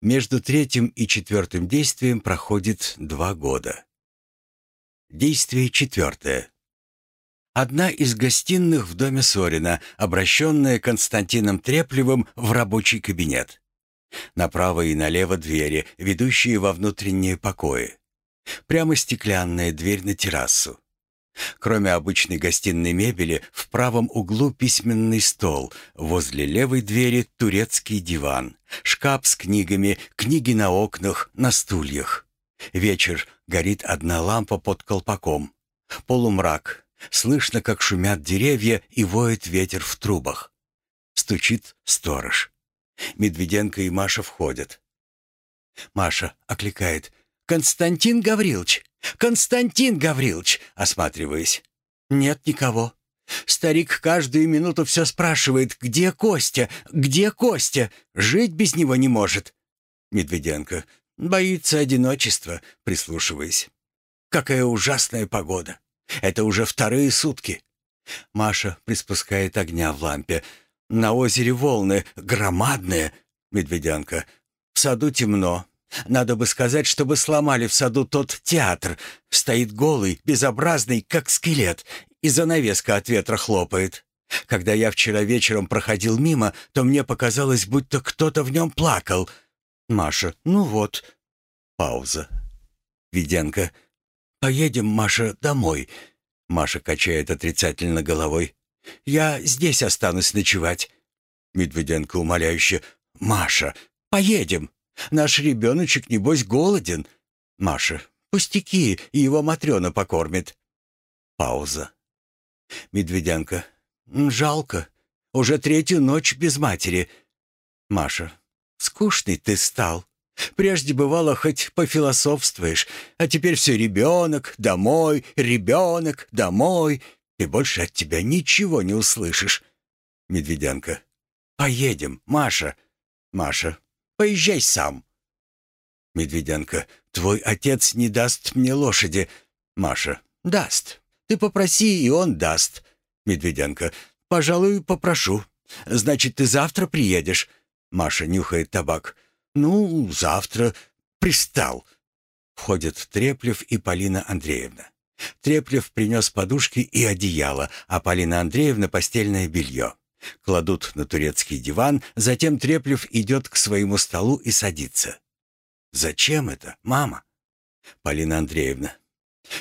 Между третьим и четвертым действием проходит два года. Действие четвертое. Одна из гостиных в доме Сорина, обращенная Константином Треплевым в рабочий кабинет. Направо и налево двери, ведущие во внутренние покои. Прямо стеклянная дверь на террасу. Кроме обычной гостиной мебели, в правом углу письменный стол, возле левой двери турецкий диван, шкаф с книгами, книги на окнах, на стульях. Вечер, горит одна лампа под колпаком. Полумрак, слышно, как шумят деревья и воет ветер в трубах. Стучит сторож. Медведенко и Маша входят. Маша окликает «Константин Гаврилович! Константин Гаврилович!» осматриваясь. «Нет никого. Старик каждую минуту все спрашивает, где Костя, где Костя? Жить без него не может». Медведенко боится одиночества, прислушиваясь. «Какая ужасная погода! Это уже вторые сутки!» Маша приспускает огня в лампе. На озере волны, громадные. Медведянка. В саду темно. Надо бы сказать, чтобы сломали в саду тот театр. Стоит голый, безобразный, как скелет, и занавеска от ветра хлопает. Когда я вчера вечером проходил мимо, то мне показалось, будто кто-то в нем плакал. Маша, ну вот. Пауза. Виденко. Поедем, Маша, домой. Маша качает отрицательно головой. Я здесь останусь ночевать. Медведенко умоляюще. Маша, поедем. Наш ребеночек, небось, голоден. Маша, пустяки, и его Матрена покормит. Пауза. Медведенко. Жалко. Уже третью ночь без матери. Маша. Скучный ты стал. Прежде бывало, хоть пофилософствуешь, а теперь все ребенок, домой, ребенок, домой. И больше от тебя ничего не услышишь. Медведянка. Поедем, Маша. Маша. Поезжай сам. Медведянка. Твой отец не даст мне лошади. Маша. Даст. Ты попроси, и он даст. Медведянка. Пожалуй, попрошу. Значит, ты завтра приедешь. Маша нюхает табак. Ну, завтра. Пристал. Входят Треплев и Полина Андреевна. Треплев принес подушки и одеяло, а Полина Андреевна — постельное белье. Кладут на турецкий диван, затем Треплев идет к своему столу и садится. «Зачем это, мама?» Полина Андреевна.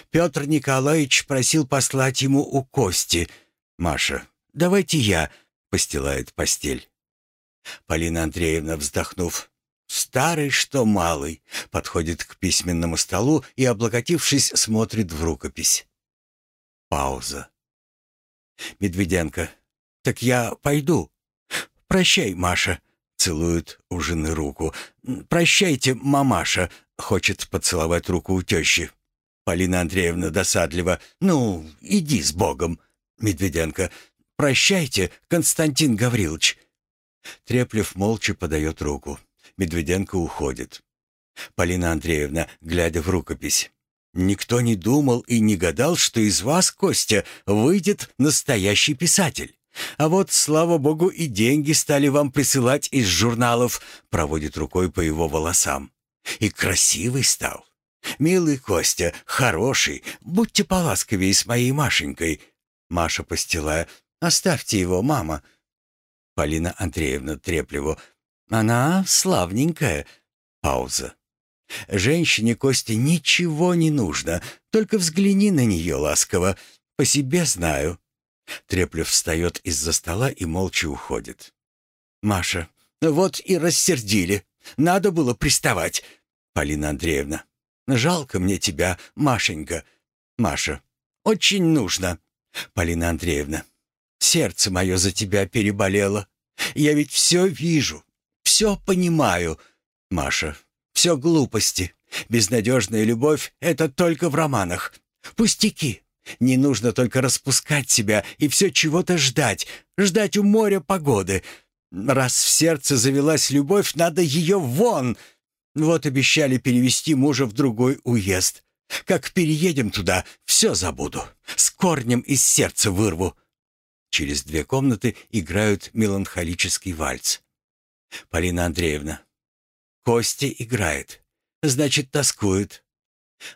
«Петр Николаевич просил послать ему у Кости». Маша. «Давайте я», — постилает постель. Полина Андреевна, вздохнув. Старый, что малый, подходит к письменному столу и, облокотившись, смотрит в рукопись. Пауза. Медведенко. «Так я пойду. Прощай, Маша», — целует у жены руку. «Прощайте, мамаша», — хочет поцеловать руку у тещи. Полина Андреевна досадливо. «Ну, иди с Богом». Медведенко. «Прощайте, Константин Гаврилович». Треплев молча подает руку. Медведенко уходит. Полина Андреевна, глядя в рукопись. «Никто не думал и не гадал, что из вас, Костя, выйдет настоящий писатель. А вот, слава богу, и деньги стали вам присылать из журналов», проводит рукой по его волосам. «И красивый стал. Милый Костя, хороший, будьте поласковее с моей Машенькой». Маша постилая. «Оставьте его, мама». Полина Андреевна Треплеву. Она славненькая. Пауза. Женщине Косте ничего не нужно, только взгляни на нее ласково. По себе знаю. Треплев встает из-за стола и молча уходит. Маша. Вот и рассердили. Надо было приставать. Полина Андреевна. Жалко мне тебя, Машенька. Маша. Очень нужно. Полина Андреевна. Сердце мое за тебя переболело. Я ведь все вижу все понимаю. Маша, все глупости. Безнадежная любовь — это только в романах. Пустяки. Не нужно только распускать себя и все чего-то ждать. Ждать у моря погоды. Раз в сердце завелась любовь, надо ее вон. Вот обещали перевести мужа в другой уезд. Как переедем туда, все забуду. С корнем из сердца вырву. Через две комнаты играют меланхолический вальс. Полина Андреевна. Костя играет. Значит, тоскует.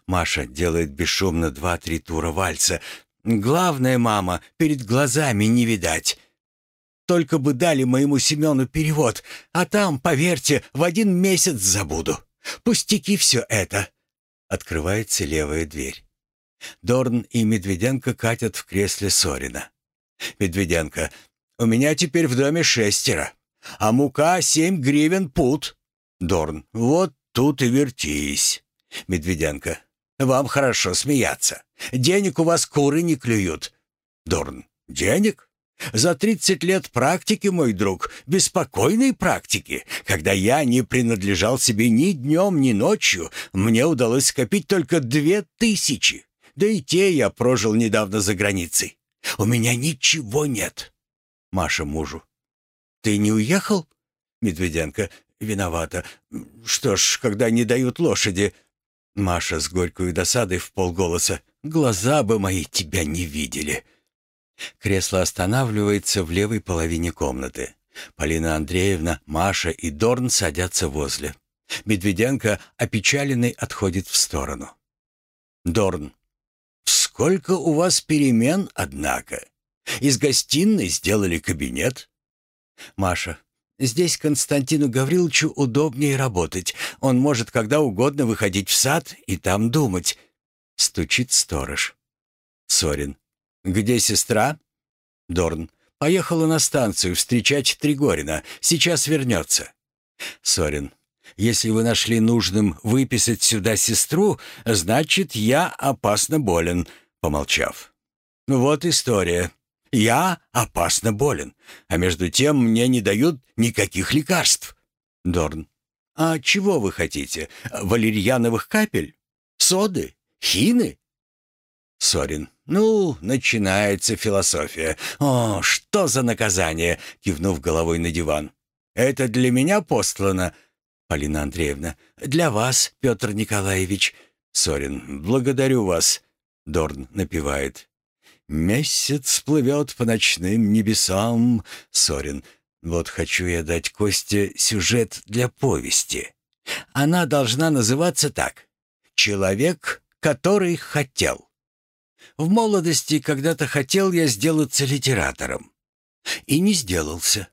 Маша делает бесшумно два-три тура вальса. Главное, мама, перед глазами не видать. Только бы дали моему Семену перевод, а там, поверьте, в один месяц забуду. Пустяки все это. Открывается левая дверь. Дорн и Медведенко катят в кресле Сорина. Медведенко. «У меня теперь в доме шестеро, а мука семь гривен пут». Дорн. «Вот тут и вертись». Медведенко. «Вам хорошо смеяться. Денег у вас куры не клюют». Дорн. «Денег? За тридцать лет практики, мой друг, беспокойной практики, когда я не принадлежал себе ни днем, ни ночью, мне удалось скопить только две тысячи. Да и те я прожил недавно за границей. У меня ничего нет. Маша мужу. Ты не уехал? Медведенко. Виновата. Что ж, когда не дают лошади... Маша с горькой досадой в полголоса. «Глаза бы мои тебя не видели!» Кресло останавливается в левой половине комнаты. Полина Андреевна, Маша и Дорн садятся возле. Медведенко, опечаленный, отходит в сторону. Дорн. «Сколько у вас перемен, однако! Из гостиной сделали кабинет?» Маша. «Здесь Константину Гавриловичу удобнее работать. Он может когда угодно выходить в сад и там думать». Стучит сторож. Сорин. «Где сестра?» Дорн. «Поехала на станцию встречать Тригорина. Сейчас вернется». Сорин. «Если вы нашли нужным выписать сюда сестру, значит, я опасно болен», помолчав. «Вот история. Я опасно болен, а между тем мне не дают никаких лекарств». Дорн. «А чего вы хотите? Валерьяновых капель? Соды? Хины?» Сорин. «Ну, начинается философия. О, что за наказание!» Кивнув головой на диван. «Это для меня послано?» Полина Андреевна. «Для вас, Петр Николаевич». Сорин. «Благодарю вас». Дорн напевает. «Месяц плывет по ночным небесам». Сорин. «Вот хочу я дать Косте сюжет для повести. Она должна называться так. «Человек, который хотел». В молодости когда-то хотел я сделаться литератором. И не сделался.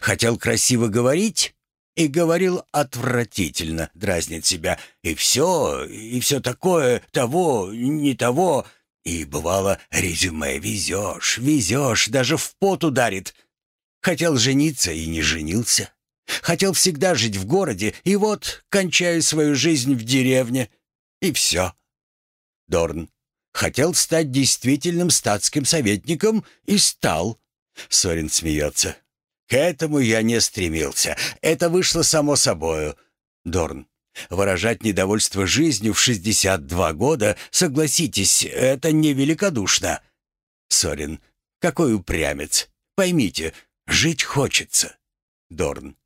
Хотел красиво говорить и говорил отвратительно, дразнит себя. И все, и все такое, того, не того. И бывало, резюме везешь, везешь, даже в пот ударит. Хотел жениться и не женился. Хотел всегда жить в городе, и вот кончаю свою жизнь в деревне. И все. Дорн Хотел стать действительным статским советником и стал. Сорин смеется. К этому я не стремился. Это вышло само собою. Дорн. Выражать недовольство жизнью в 62 года, согласитесь, это не великодушно. Сорин. Какой упрямец. Поймите, жить хочется. Дорн.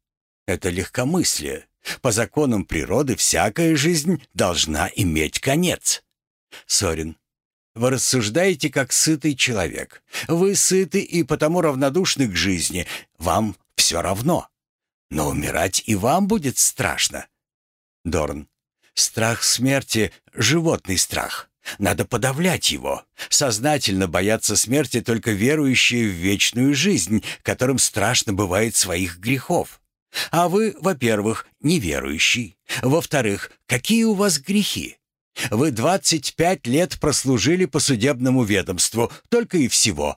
Это легкомыслие. По законам природы всякая жизнь должна иметь конец. Сорин. Вы рассуждаете как сытый человек. Вы сыты и потому равнодушны к жизни. Вам все равно. Но умирать и вам будет страшно. Дорн. Страх смерти — животный страх. Надо подавлять его. Сознательно боятся смерти только верующие в вечную жизнь, которым страшно бывает своих грехов. А вы, во-первых, неверующий. Во-вторых, какие у вас грехи? Вы 25 лет прослужили по судебному ведомству, только и всего».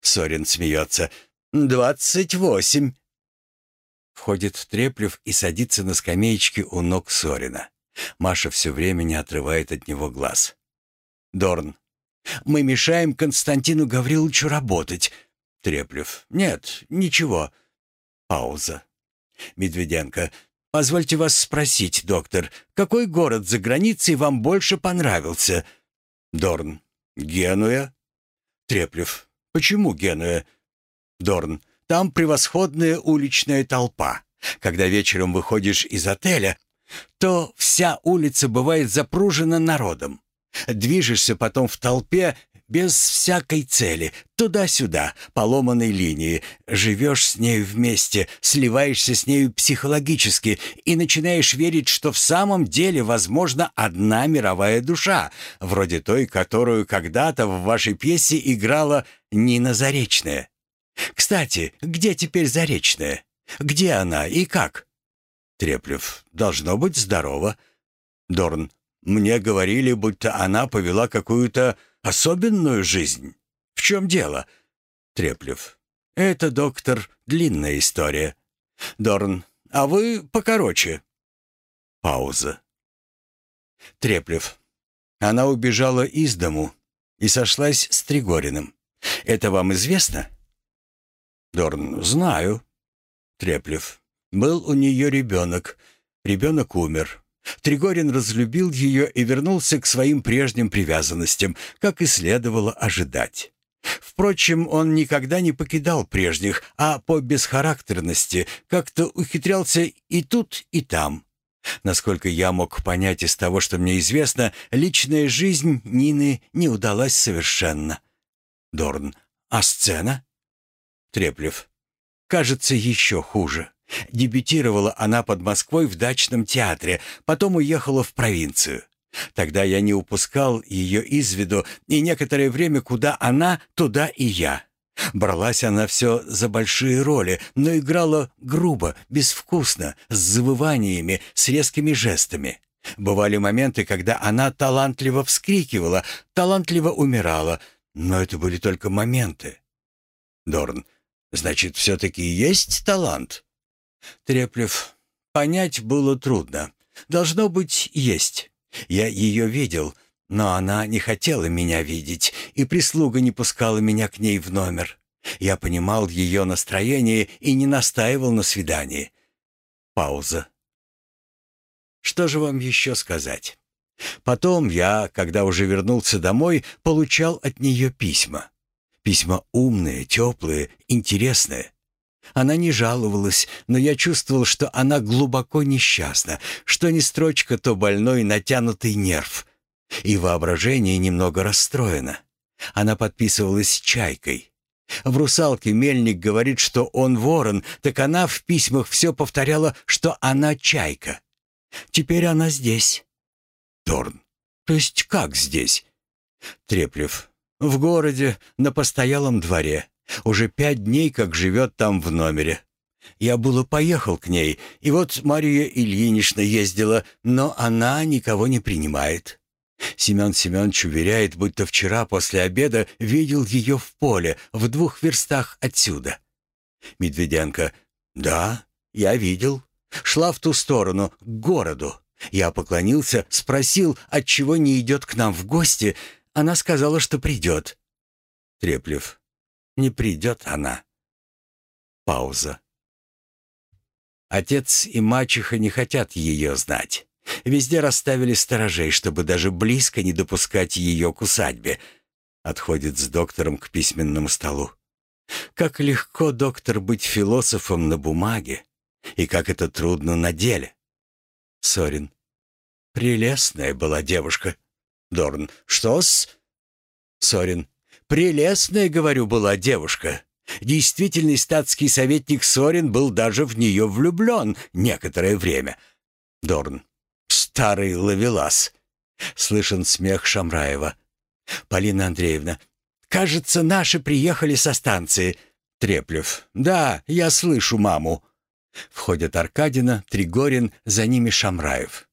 Сорин смеется. «Двадцать восемь». Входит Треплев и садится на скамеечке у ног Сорина. Маша все время не отрывает от него глаз. Дорн. «Мы мешаем Константину Гавриловичу работать». Треплев. «Нет, ничего». Пауза. Медведенко. «Позвольте вас спросить, доктор, какой город за границей вам больше понравился?» Дорн. «Генуя». Треплев. «Почему Генуя?» Дорн. «Там превосходная уличная толпа. Когда вечером выходишь из отеля, то вся улица бывает запружена народом. Движешься потом в толпе, без всякой цели, туда-сюда, по ломаной линии. Живешь с нею вместе, сливаешься с нею психологически и начинаешь верить, что в самом деле возможна одна мировая душа, вроде той, которую когда-то в вашей пьесе играла Нина Заречная. Кстати, где теперь Заречная? Где она и как? Треплев. Должно быть здорово. Дорн. Мне говорили, будто она повела какую-то особенную жизнь. В чем дело? Треплев. Это, доктор, длинная история. Дорн. А вы покороче. Пауза. Треплев. Она убежала из дому и сошлась с Тригориным. Это вам известно? Дорн. Знаю. Треплев. Был у нее ребенок. Ребенок умер. Тригорин разлюбил ее и вернулся к своим прежним привязанностям, как и следовало ожидать. Впрочем, он никогда не покидал прежних, а по бесхарактерности как-то ухитрялся и тут, и там. Насколько я мог понять из того, что мне известно, личная жизнь Нины не удалась совершенно. Дорн. А сцена? Треплев. Кажется, еще хуже. Дебютировала она под Москвой в дачном театре, потом уехала в провинцию. Тогда я не упускал ее из виду, и некоторое время куда она, туда и я. Бралась она все за большие роли, но играла грубо, безвкусно, с завываниями, с резкими жестами. Бывали моменты, когда она талантливо вскрикивала, талантливо умирала, но это были только моменты. Дорн, значит, все-таки есть талант? Треплев. Понять было трудно. Должно быть, есть. Я ее видел, но она не хотела меня видеть, и прислуга не пускала меня к ней в номер. Я понимал ее настроение и не настаивал на свидании. Пауза. Что же вам еще сказать? Потом я, когда уже вернулся домой, получал от нее письма. Письма умные, теплые, интересные. Она не жаловалась, но я чувствовал, что она глубоко несчастна, что не строчка, то больной натянутый нерв. И воображение немного расстроено. Она подписывалась «Чайкой». В «Русалке» Мельник говорит, что он ворон, так она в письмах все повторяла, что она «Чайка». Теперь она здесь. Торн. То есть как здесь? Треплев. В городе, на постоялом дворе. Уже пять дней, как живет там в номере. Я было поехал к ней, и вот Мария Ильинична ездила, но она никого не принимает. Семен Семенович уверяет, будто вчера после обеда видел ее в поле, в двух верстах отсюда. Медведенко. «Да, я видел. Шла в ту сторону, к городу. Я поклонился, спросил, отчего не идет к нам в гости. Она сказала, что придет». Треплев. Не придет она. Пауза. Отец и мачеха не хотят ее знать. Везде расставили сторожей, чтобы даже близко не допускать ее к усадьбе. Отходит с доктором к письменному столу. Как легко, доктор, быть философом на бумаге, и как это трудно на деле. Сорин. Прелестная была девушка. Дорн. Что-с? Сорин. Прелестная, говорю, была девушка. Действительный статский советник Сорин был даже в нее влюблен некоторое время. Дорн. Старый ловелас. Слышен смех Шамраева. Полина Андреевна. Кажется, наши приехали со станции. Треплев. Да, я слышу маму. Входят Аркадина, Тригорин, за ними Шамраев.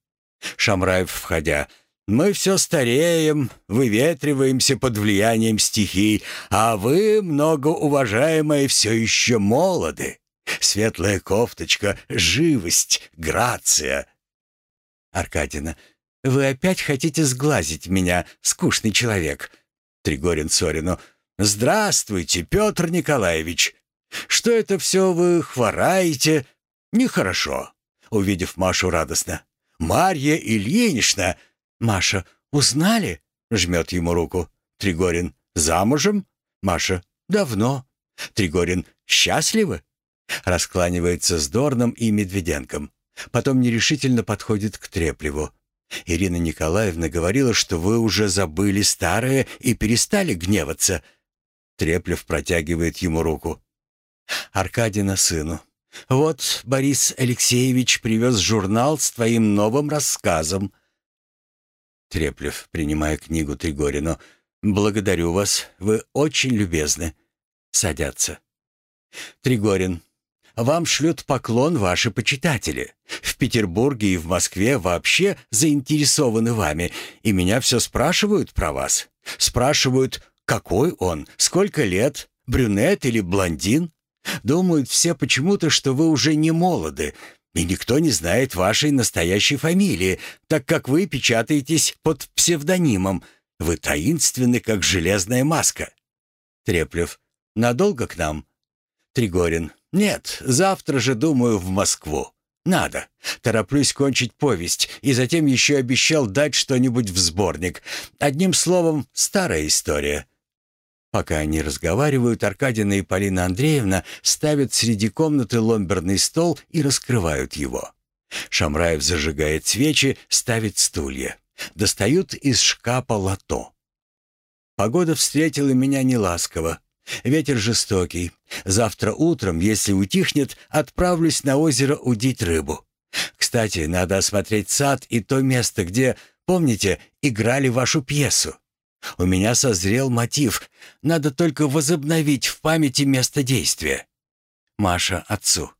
Шамраев, входя. Мы все стареем, выветриваемся под влиянием стихий, а вы, многоуважаемые, все еще молоды. Светлая кофточка, живость, грация. Аркадина, вы опять хотите сглазить меня, скучный человек. Тригорин Сорину, здравствуйте, Петр Николаевич. Что это все вы хвораете? Нехорошо. Увидев Машу радостно. Марья Ильинична, Маша, узнали? Жмет ему руку. Тригорин, замужем? Маша, давно. Тригорин, счастливы? Раскланивается с Дорном и Медведенком. Потом нерешительно подходит к Треплеву. Ирина Николаевна говорила, что вы уже забыли старое и перестали гневаться. Треплев протягивает ему руку. Аркадина сыну. Вот Борис Алексеевич привез журнал с твоим новым рассказом. Треплев, принимая книгу Тригорину. Благодарю вас, вы очень любезны. Садятся. Тригорин. Вам шлют поклон ваши почитатели. В Петербурге и в Москве вообще заинтересованы вами, и меня все спрашивают про вас. Спрашивают, какой он, сколько лет, брюнет или блондин. Думают все почему-то, что вы уже не молоды, и никто не знает вашей настоящей фамилии, так как вы печатаетесь под псевдонимом. Вы таинственны, как железная маска. Треплев. Надолго к нам? Тригорин. «Нет, завтра же, думаю, в Москву. Надо. Тороплюсь кончить повесть, и затем еще обещал дать что-нибудь в сборник. Одним словом, старая история». Пока они разговаривают, Аркадина и Полина Андреевна ставят среди комнаты ломберный стол и раскрывают его. Шамраев зажигает свечи, ставит стулья. Достают из шкафа лото. Погода встретила меня неласково. Ветер жестокий. Завтра утром, если утихнет, отправлюсь на озеро удить рыбу. Кстати, надо осмотреть сад и то место, где, помните, играли вашу пьесу. У меня созрел мотив. Надо только возобновить в памяти место действия. Маша отцу.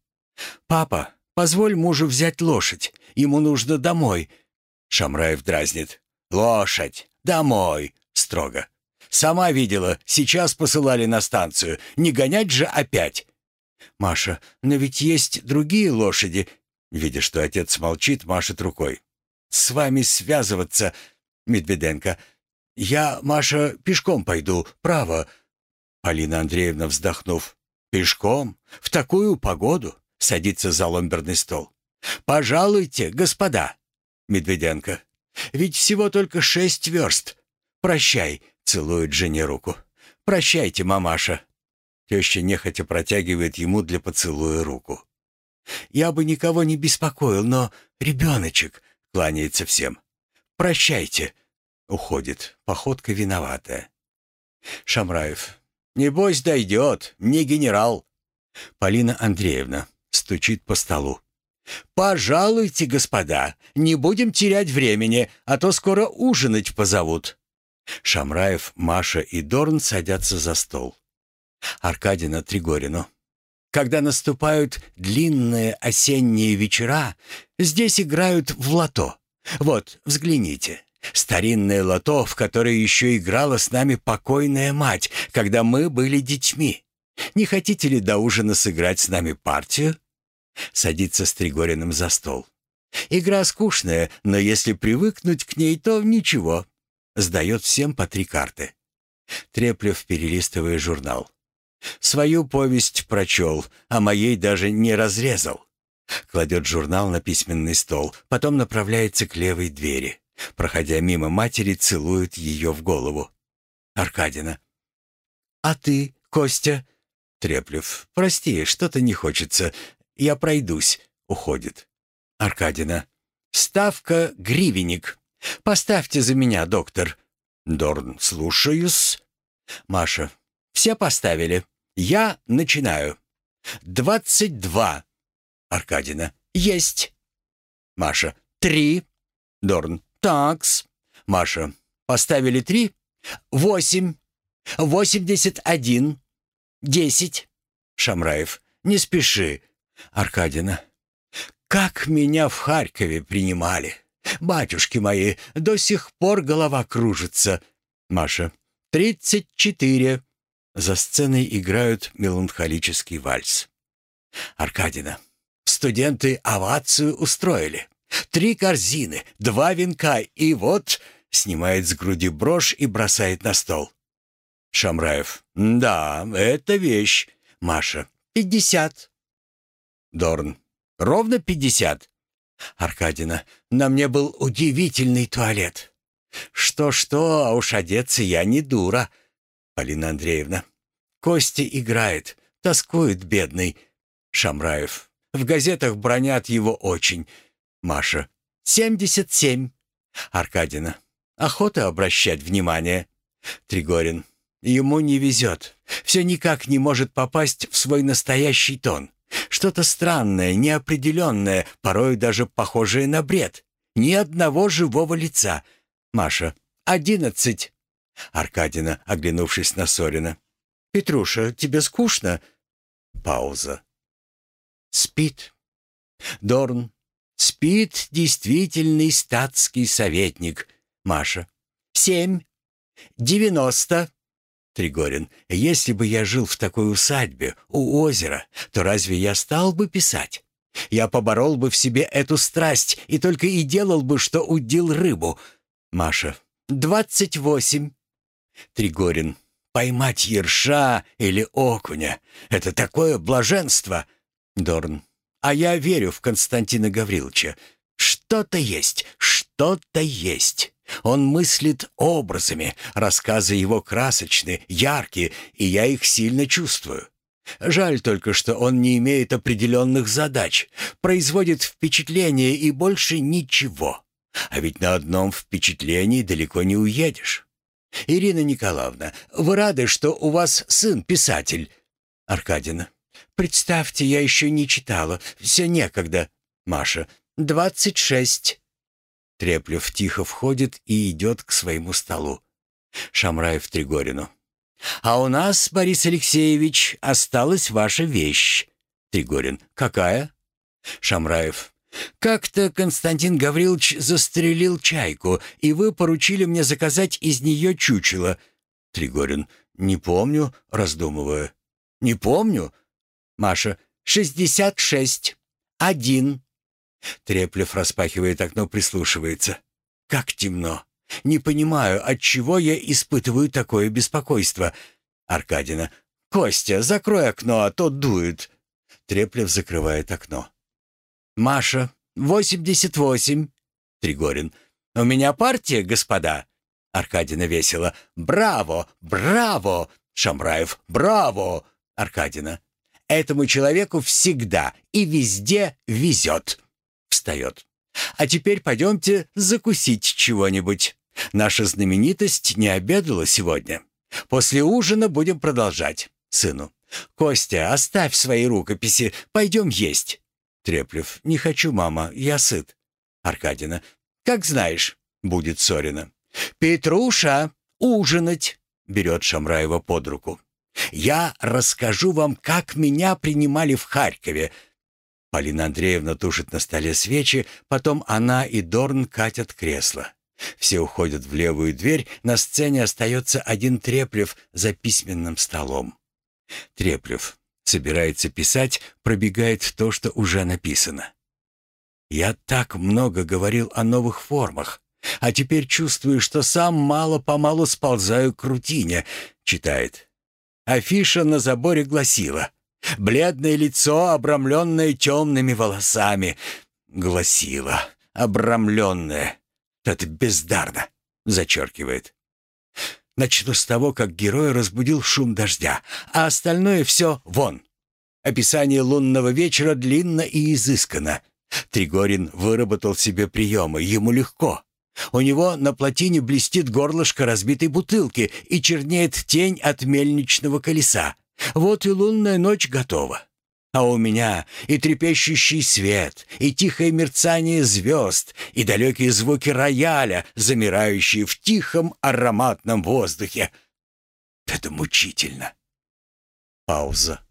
«Папа, позволь мужу взять лошадь. Ему нужно домой». Шамраев дразнит. «Лошадь! Домой!» Строго. Сама видела, сейчас посылали на станцию. Не гонять же опять. Маша, но ведь есть другие лошади. Видя, что отец молчит, машет рукой. С вами связываться, Медведенко. Я, Маша, пешком пойду, право. Полина Андреевна, вздохнув. Пешком? В такую погоду? Садится за ломберный стол. Пожалуйте, господа. Медведенко. Ведь всего только шесть верст. Прощай, Целует жене руку. «Прощайте, мамаша». Теща нехотя протягивает ему для поцелуя руку. «Я бы никого не беспокоил, но ребеночек...» — кланяется всем. «Прощайте». Уходит, походка виноватая. Шамраев. «Небось, дойдет, не генерал». Полина Андреевна стучит по столу. «Пожалуйте, господа, не будем терять времени, а то скоро ужинать позовут». Шамраев, Маша и Дорн садятся за стол. Аркадина Тригорину. Когда наступают длинные осенние вечера, здесь играют в лото. Вот, взгляните. Старинное лото, в которое еще играла с нами покойная мать, когда мы были детьми. Не хотите ли до ужина сыграть с нами партию? Садится с Тригориным за стол. Игра скучная, но если привыкнуть к ней, то ничего, Сдает всем по три карты. Треплев, перелистывая журнал. Свою повесть прочел, а моей даже не разрезал. Кладет журнал на письменный стол, потом направляется к левой двери. Проходя мимо матери, целует ее в голову. Аркадина. «А ты, Костя?» Треплев. «Прости, что-то не хочется. Я пройдусь». Уходит. Аркадина. «Ставка гривенник. Поставьте за меня, доктор». Дорн, слушаюсь. Маша. Все поставили. Я начинаю. Двадцать два. Аркадина. Есть. Маша. Три. Дорн. Такс. Маша. Поставили три. Восемь. Восемьдесят один. Десять. Шамраев. Не спеши. Аркадина. Как меня в Харькове принимали. Батюшки мои, до сих пор голова кружится. Маша. Тридцать четыре. За сценой играют меланхолический вальс. Аркадина. Студенты овацию устроили. Три корзины, два венка и вот... Снимает с груди брошь и бросает на стол. Шамраев. «Да, это вещь». Маша. «Пятьдесят». Дорн. «Ровно пятьдесят». Аркадина, на мне был удивительный туалет. Что-что, а уж одеться я не дура. Полина Андреевна. Костя играет, тоскует бедный. Шамраев. В газетах бронят его очень. Маша. Семьдесят семь. Аркадина. Охота обращать внимание. Тригорин. Ему не везет. Все никак не может попасть в свой настоящий тон. Что-то странное, неопределенное, порой даже похожее на бред. Ни одного живого лица. Маша. «Одиннадцать». Аркадина, оглянувшись на Сорина. «Петруша, тебе скучно?» Пауза. «Спит». Дорн. «Спит действительный статский советник». Маша. «Семь». «Девяносто». Тригорин. «Если бы я жил в такой усадьбе, у озера, то разве я стал бы писать? Я поборол бы в себе эту страсть и только и делал бы, что удил рыбу». Маша. «Двадцать восемь». Тригорин. «Поймать ерша или окуня — это такое блаженство!» Дорн. «А я верю в Константина Гавриловича. Что-то есть, что-то есть. Он мыслит образами, рассказы его красочны, яркие, и я их сильно чувствую. Жаль только, что он не имеет определенных задач, производит впечатление и больше ничего. А ведь на одном впечатлении далеко не уедешь. Ирина Николаевна, вы рады, что у вас сын писатель? Аркадина. Представьте, я еще не читала, все некогда. Маша. «Двадцать шесть». Треплев тихо входит и идет к своему столу. Шамраев Тригорину. «А у нас, Борис Алексеевич, осталась ваша вещь». Тригорин. «Какая?» Шамраев. «Как-то Константин Гаврилович застрелил чайку, и вы поручили мне заказать из нее чучело». Тригорин. «Не помню», раздумывая. «Не помню». Маша. «Шестьдесят шесть. Один». Треплев распахивает окно, прислушивается. «Как темно! Не понимаю, от чего я испытываю такое беспокойство?» Аркадина. «Костя, закрой окно, а то дует!» Треплев закрывает окно. «Маша, восемьдесят восемь!» Тригорин. «У меня партия, господа!» Аркадина весело. «Браво! Браво!» Шамраев. «Браво!» Аркадина. «Этому человеку всегда и везде везет!» Встает. «А теперь пойдемте закусить чего-нибудь. Наша знаменитость не обедала сегодня. После ужина будем продолжать. Сыну. Костя, оставь свои рукописи, пойдем есть». Треплев. «Не хочу, мама, я сыт». Аркадина. «Как знаешь», — будет Сорина. «Петруша, ужинать!» — берет Шамраева под руку. «Я расскажу вам, как меня принимали в Харькове. Полина Андреевна тушит на столе свечи, потом она и Дорн катят кресло. Все уходят в левую дверь, на сцене остается один Треплев за письменным столом. Треплев собирается писать, пробегает то, что уже написано. «Я так много говорил о новых формах, а теперь чувствую, что сам мало-помалу сползаю к рутине», — читает. Афиша на заборе гласила Бледное лицо, обрамленное темными волосами. Гласила, обрамленное. Это бездарно, зачеркивает. Начну с того, как герой разбудил шум дождя, а остальное все вон. Описание лунного вечера длинно и изысканно. Тригорин выработал себе приемы, ему легко. У него на плотине блестит горлышко разбитой бутылки и чернеет тень от мельничного колеса. Вот и лунная ночь готова. А у меня и трепещущий свет, и тихое мерцание звезд, и далекие звуки рояля, замирающие в тихом ароматном воздухе. Это мучительно. Пауза.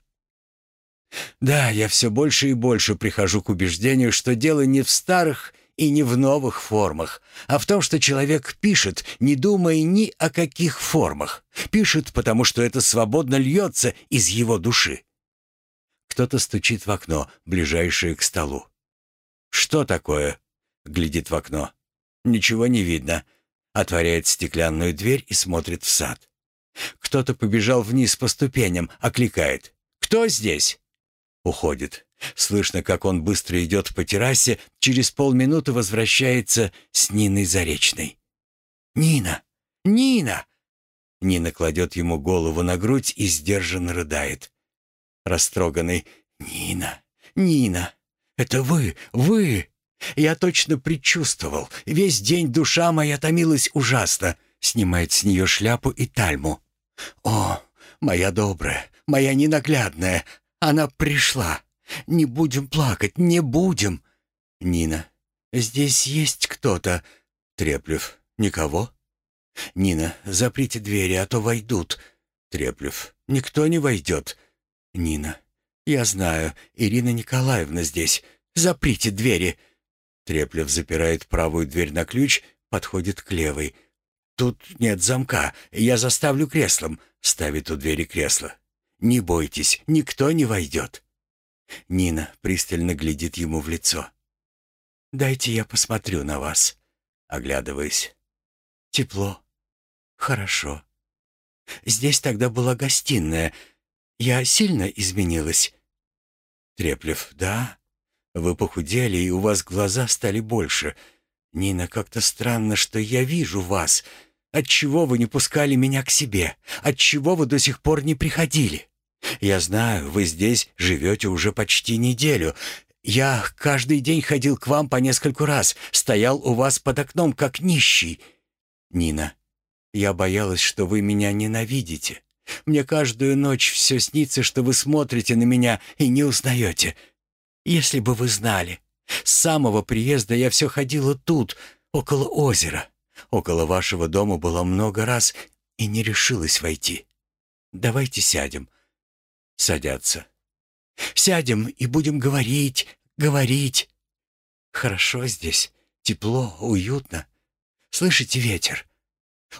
Да, я все больше и больше прихожу к убеждению, что дело не в старых и не в новых формах, а в том, что человек пишет, не думая ни о каких формах. Пишет, потому что это свободно льется из его души. Кто-то стучит в окно, ближайшее к столу. «Что такое?» — глядит в окно. «Ничего не видно». Отворяет стеклянную дверь и смотрит в сад. Кто-то побежал вниз по ступеням, окликает. «Кто здесь?» Уходит. Слышно, как он быстро идет по террасе, через полминуты возвращается с Ниной Заречной. «Нина! Нина!» Нина кладет ему голову на грудь и сдержанно рыдает. Растроганный «Нина! Нина! Это вы! Вы!» Я точно предчувствовал. Весь день душа моя томилась ужасно. Снимает с нее шляпу и тальму. О, моя добрая, моя ненаглядная, она пришла. Не будем плакать, не будем. Нина, здесь есть кто-то. Треплев, никого? Нина, заприте двери, а то войдут. Треплев, никто не войдет. Нина, я знаю, Ирина Николаевна здесь. Заприте двери. Треплев запирает правую дверь на ключ, подходит к левой. «Тут нет замка, я заставлю креслом», — ставит у двери кресло. «Не бойтесь, никто не войдет». Нина пристально глядит ему в лицо. «Дайте я посмотрю на вас», — оглядываясь. «Тепло. Хорошо. Здесь тогда была гостиная. Я сильно изменилась?» Треплев, «Да, вы похудели, и у вас глаза стали больше. Нина, как-то странно, что я вижу вас. Отчего вы не пускали меня к себе? Отчего вы до сих пор не приходили? Я знаю, вы здесь живете уже почти неделю. Я каждый день ходил к вам по нескольку раз, стоял у вас под окном, как нищий. Нина, я боялась, что вы меня ненавидите. Мне каждую ночь все снится, что вы смотрите на меня и не узнаете. Если бы вы знали. С самого приезда я все ходила тут, около озера. Около вашего дома была много раз и не решилась войти. Давайте сядем. Садятся. Сядем и будем говорить, говорить. Хорошо здесь, тепло, уютно. Слышите ветер?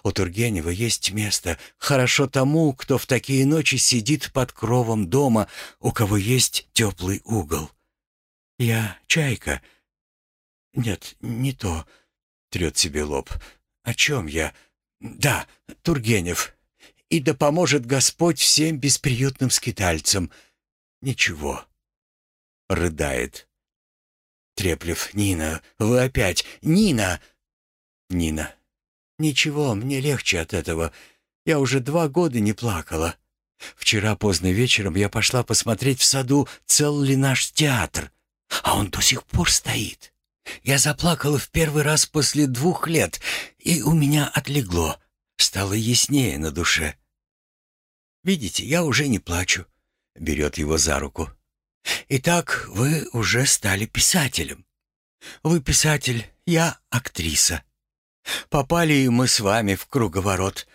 У Тургенева есть место. Хорошо тому, кто в такие ночи сидит под кровом дома, у кого есть теплый угол. «Я чайка». «Нет, не то», — трет себе лоб. «О чем я?» «Да, Тургенев. И да поможет Господь всем бесприютным скитальцам». «Ничего». Рыдает. Треплев. «Нина, вы опять! Нина!» «Нина. Ничего, мне легче от этого. Я уже два года не плакала. Вчера поздно вечером я пошла посмотреть в саду, цел ли наш театр. А он до сих пор стоит. Я заплакала в первый раз после двух лет, и у меня отлегло. Стало яснее на душе. «Видите, я уже не плачу», — берет его за руку. «Итак, вы уже стали писателем. Вы писатель, я актриса. Попали мы с вами в круговорот.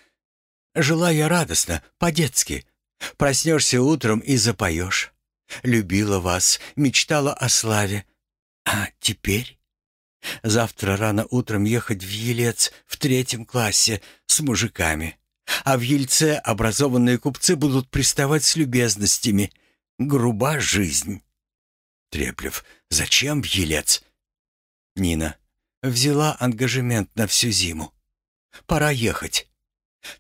Жила я радостно, по-детски. Проснешься утром и запоешь. Любила вас, мечтала о славе. А теперь? Завтра рано утром ехать в Елец в третьем классе с мужиками. А в Ельце образованные купцы будут приставать с любезностями. Груба жизнь. Треплев. Зачем в Елец? Нина. Взяла ангажемент на всю зиму. Пора ехать.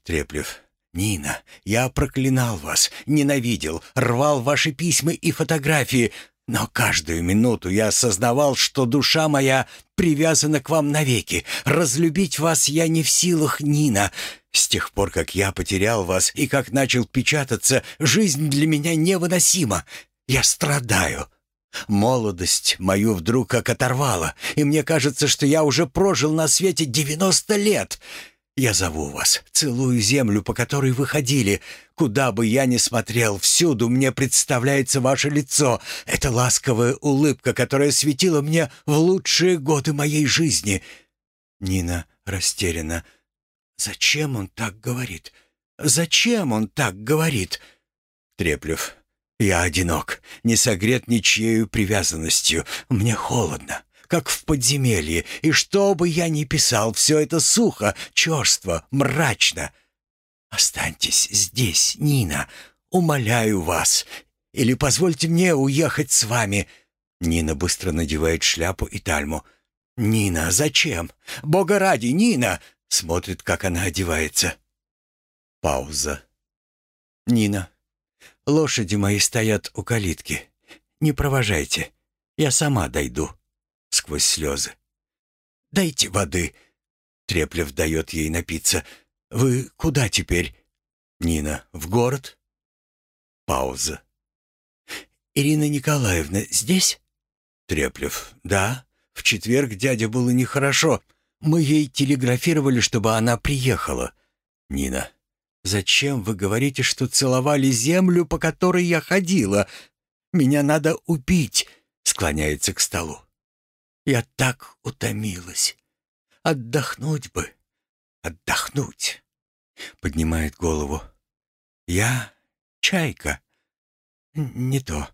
Треплев. «Нина, я проклинал вас, ненавидел, рвал ваши письма и фотографии, но каждую минуту я осознавал, что душа моя привязана к вам навеки. Разлюбить вас я не в силах, Нина. С тех пор, как я потерял вас и как начал печататься, жизнь для меня невыносима. Я страдаю». Молодость мою вдруг как оторвала, и мне кажется, что я уже прожил на свете девяносто лет. Я зову вас, целую землю, по которой вы ходили. Куда бы я ни смотрел, всюду мне представляется ваше лицо. Это ласковая улыбка, которая светила мне в лучшие годы моей жизни». Нина растеряна. «Зачем он так говорит? Зачем он так говорит?» Треплев. «Я одинок, не согрет ничьею привязанностью. Мне холодно как в подземелье, и что бы я ни писал, все это сухо, черство, мрачно. Останьтесь здесь, Нина, умоляю вас, или позвольте мне уехать с вами». Нина быстро надевает шляпу и тальму. «Нина, зачем? Бога ради, Нина!» Смотрит, как она одевается. Пауза. «Нина, лошади мои стоят у калитки. Не провожайте. Я сама дойду» сквозь слезы. «Дайте воды!» Треплев дает ей напиться. «Вы куда теперь?» «Нина, в город?» Пауза. «Ирина Николаевна здесь?» Треплев. «Да, в четверг дядя было нехорошо. Мы ей телеграфировали, чтобы она приехала. Нина, зачем вы говорите, что целовали землю, по которой я ходила? Меня надо убить, склоняется к столу. Я так утомилась. Отдохнуть бы. Отдохнуть. Поднимает голову. Я чайка. Не то.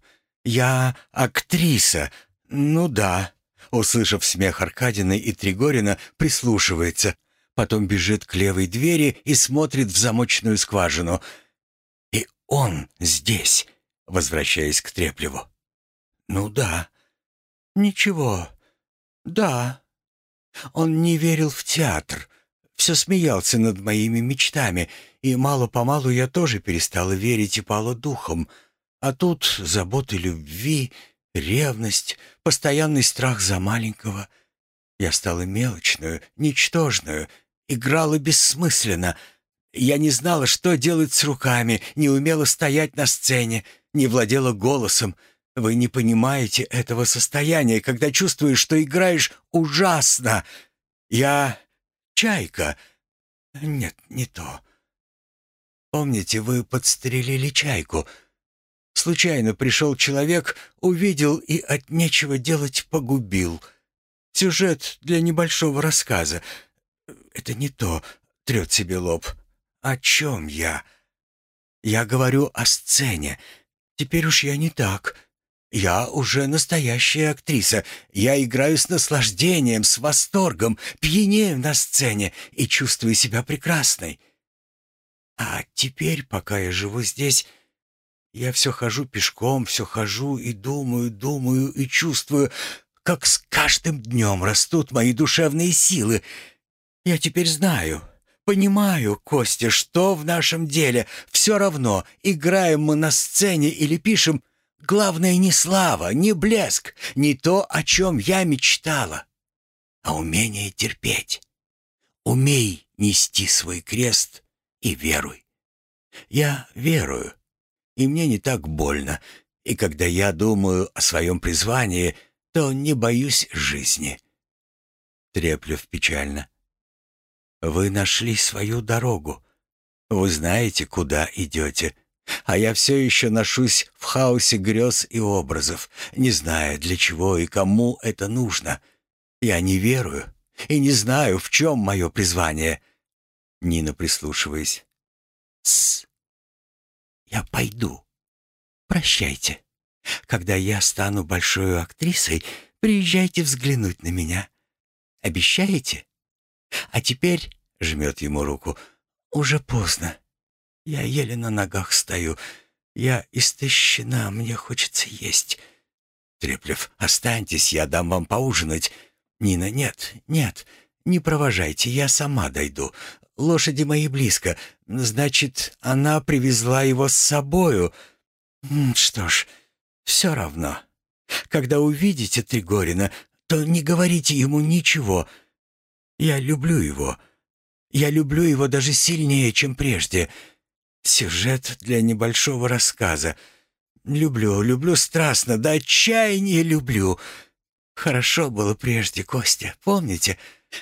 Я актриса. Ну да. Услышав смех Аркадины и Тригорина, прислушивается. Потом бежит к левой двери и смотрит в замочную скважину. И он здесь, возвращаясь к Треплеву. Ну да. Ничего. Да. Он не верил в театр. Все смеялся над моими мечтами, и мало-помалу я тоже перестала верить и пала духом. А тут заботы любви, ревность, постоянный страх за маленького. Я стала мелочную, ничтожную, играла бессмысленно. Я не знала, что делать с руками, не умела стоять на сцене, не владела голосом. Вы не понимаете этого состояния, когда чувствуешь, что играешь ужасно. Я чайка. Нет, не то. Помните, вы подстрелили чайку — Случайно пришел человек, увидел и от нечего делать погубил. Сюжет для небольшого рассказа. Это не то, трет себе лоб. О чем я? Я говорю о сцене. Теперь уж я не так. Я уже настоящая актриса. Я играю с наслаждением, с восторгом, пьянею на сцене и чувствую себя прекрасной. А теперь, пока я живу здесь, я все хожу пешком, все хожу и думаю, думаю и чувствую, как с каждым днем растут мои душевные силы. Я теперь знаю, понимаю, Костя, что в нашем деле все равно, играем мы на сцене или пишем, главное не слава, не блеск, не то, о чем я мечтала, а умение терпеть. Умей нести свой крест и веруй. Я верую, и мне не так больно. И когда я думаю о своем призвании, то не боюсь жизни. Треплев печально. Вы нашли свою дорогу. Вы знаете, куда идете. А я все еще ношусь в хаосе грез и образов, не зная, для чего и кому это нужно. Я не верую и не знаю, в чем мое призвание. Нина, прислушиваясь. «Тссс! Я пойду. Прощайте. Когда я стану большой актрисой, приезжайте взглянуть на меня. Обещаете? А теперь, — жмет ему руку, — уже поздно. Я еле на ногах стою. Я истощена, мне хочется есть. Треплев, останьтесь, я дам вам поужинать. Нина, нет, нет, не провожайте, я сама дойду. Лошади мои близко. Значит, она привезла его с собою. Что ж, все равно. Когда увидите Тригорина, то не говорите ему ничего. Я люблю его. Я люблю его даже сильнее, чем прежде. Сюжет для небольшого рассказа. Люблю, люблю страстно, до отчаяния люблю. Хорошо было прежде, Костя, помните?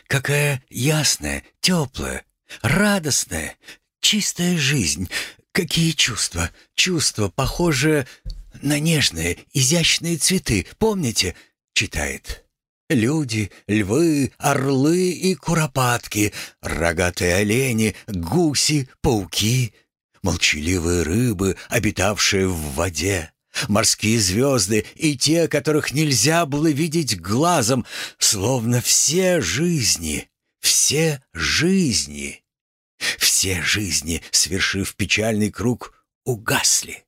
Какая ясная, теплая, радостная, чистая жизнь. Какие чувства? Чувства, похожие на нежные, изящные цветы. Помните? Читает. Люди, львы, орлы и куропатки, рогатые олени, гуси, пауки, молчаливые рыбы, обитавшие в воде, морские звезды и те, которых нельзя было видеть глазом, словно все жизни, все жизни, все жизни, свершив печальный круг, угасли.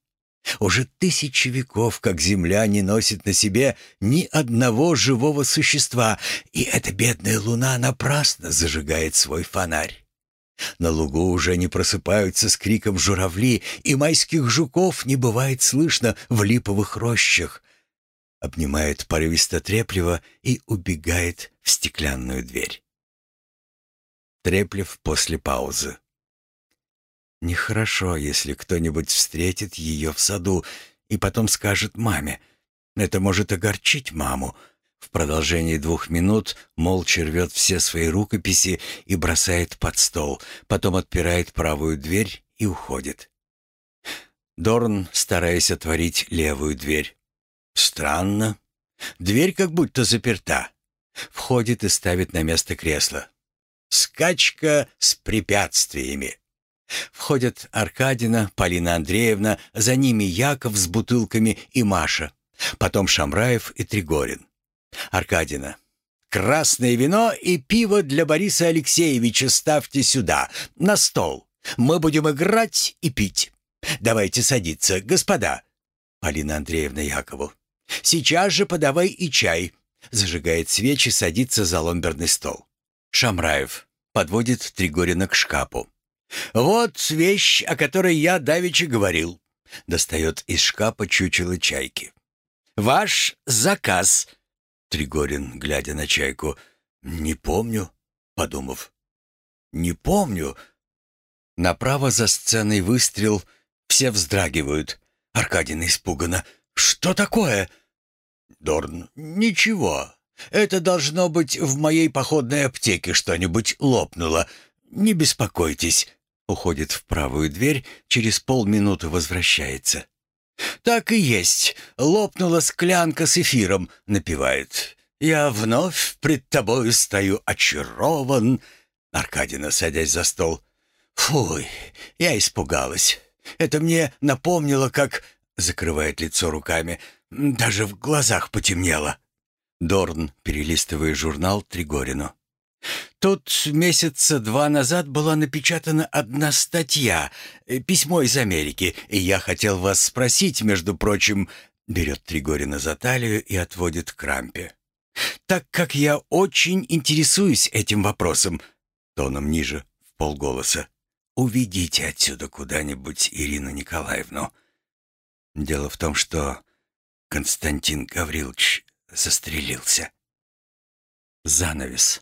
Уже тысячи веков, как земля не носит на себе ни одного живого существа, и эта бедная луна напрасно зажигает свой фонарь. На лугу уже не просыпаются с криком журавли, и майских жуков не бывает слышно в липовых рощах. Обнимает порывисто треплево и убегает в стеклянную дверь. Треплев после паузы. Нехорошо, если кто-нибудь встретит ее в саду и потом скажет маме. Это может огорчить маму. В продолжении двух минут молча рвет все свои рукописи и бросает под стол, потом отпирает правую дверь и уходит. Дорн, стараясь отворить левую дверь. Странно. Дверь как будто заперта. Входит и ставит на место кресло. Скачка с препятствиями. Входят Аркадина, Полина Андреевна, за ними Яков с бутылками и Маша. Потом Шамраев и Тригорин. Аркадина. «Красное вино и пиво для Бориса Алексеевича ставьте сюда, на стол. Мы будем играть и пить. Давайте садиться, господа». Полина Андреевна Якову. «Сейчас же подавай и чай». Зажигает свечи, садится за ломберный стол. Шамраев подводит Тригорина к шкафу. «Вот вещь, о которой я давеча говорил». Достает из шкафа чучело чайки. «Ваш заказ». Тригорин, глядя на чайку. «Не помню», подумав. «Не помню». Направо за сценой выстрел. Все вздрагивают. Аркадина испуганно. «Что такое?» «Дорн, ничего. Это должно быть в моей походной аптеке что-нибудь лопнуло. Не беспокойтесь». Уходит в правую дверь, через полминуты возвращается. «Так и есть. Лопнула склянка с эфиром», — напевает. «Я вновь пред тобою стою очарован». Аркадина, садясь за стол. «Фуй, я испугалась. Это мне напомнило, как...» Закрывает лицо руками. «Даже в глазах потемнело». Дорн, перелистывая журнал Тригорину. Тут месяца два назад была напечатана одна статья, э, письмо из Америки, и я хотел вас спросить, между прочим, берет Тригорина за талию и отводит к рампе. Так как я очень интересуюсь этим вопросом, тоном ниже, в полголоса, уведите отсюда куда-нибудь Ирину Николаевну. Дело в том, что Константин Гаврилович застрелился. Занавес.